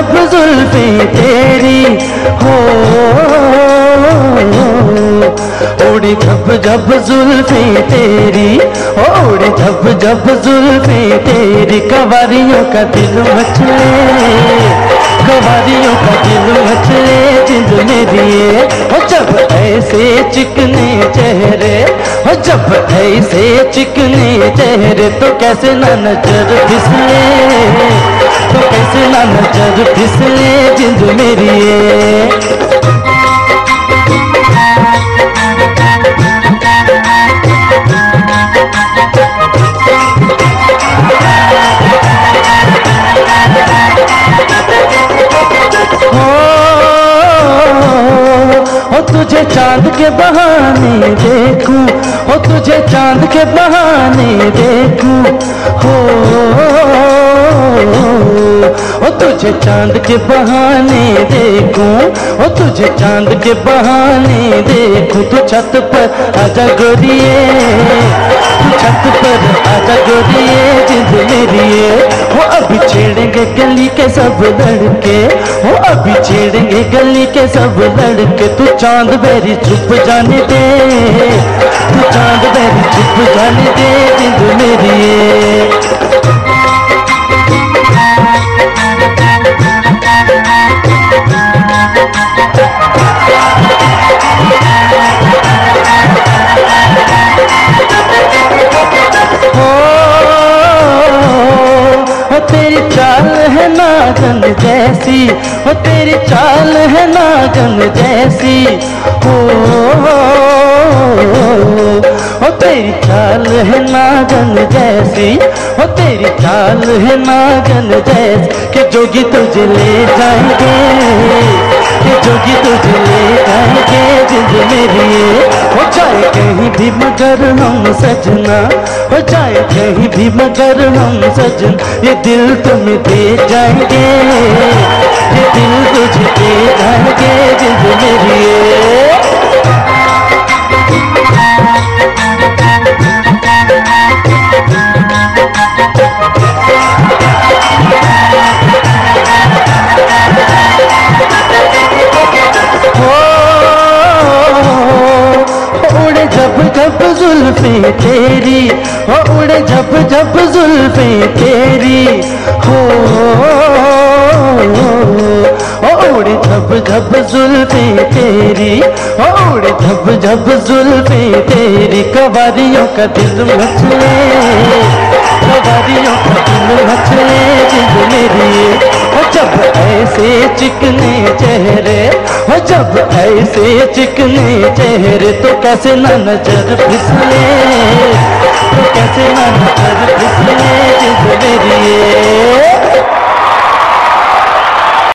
जब जुल्फी तेरी हो। उड़ी जब जब जुल्फी तेरी उड़ी जब जब जुल्फी तेरी कवारियों का दिल मचले कवारियों का दिल मचले जिंद मेरी हो जब ऐसे चिकने चेहरे हो जब ऐसे चिकने चेहरे तो कैसे ना नज़र फिसले। तो कैसे ना नज़र फिसले जिंद मेरी हो तुझे चाँद के बहाने देखूँ हो तुझे चाँद के बहाने देखूँ हो हो तुझे चाँद के बहाने देखूँ हो तुझे चाँद के बहाने देखूँ, तू छत पर आजा गोरिए, तू छत पर आजा गोरिए, जिंद मेरी हो। अभी छेड़ेंगे गली के सब लड़के हो अभी छेड़ेंगे गली के सब लड़के, तू चाँद बेरी चुप जाने दे, तू चाँद बेरी चुप जाने दे, जिंद मेरी नागन जैसी वो तेरी चाल है नागन जैसी। हो ओ तेरी चाल है नागन जैसी हो तेरी चाल है नागन जैसी। कि जोगी तुझे ले जाएँगे, कि जोगी तुझे मेरी। हो जाए कहीं भी मगर हम सजना। हो जाए कहीं भी मगर हम सजना। ये दिल तुम्हें दे जाएँगे। जुल्फी तेरी हो उड़े जब जब जुल्फी तेरी। हो उड़े जब जब जुल्फी तेरी हो उड़े जब जब जुल्फी तेरी। कवारियों का दिल मचले कवारियों का दिल मचले जिंद मेरी। जब ऐसे चिकने चेहरे जब ऐसे चिकने चेहरे तो कैसे ना नज़र फिसले तो कैसे ना नज़र फिसले जिस मेरी